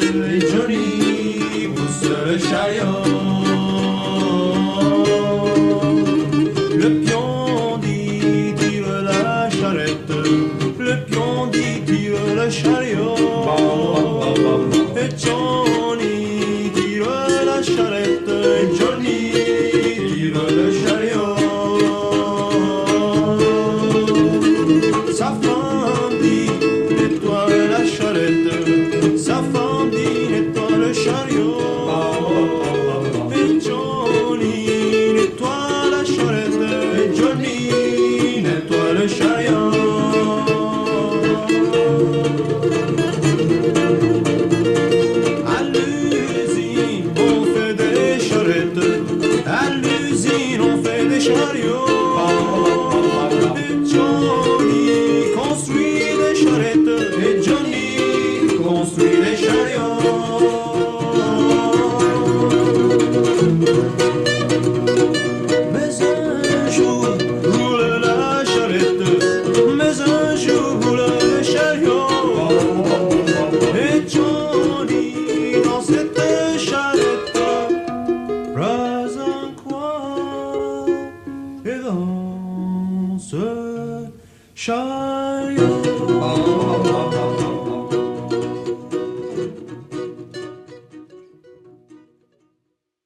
et Johnny pousse le chariot. Le pion dit tire la charrette, le pion dit tire le chariot. Et Johnny tire la charrette, et Johnny tire le chariot. Sa femme dit nettoie la charrette, et dans ce chariot.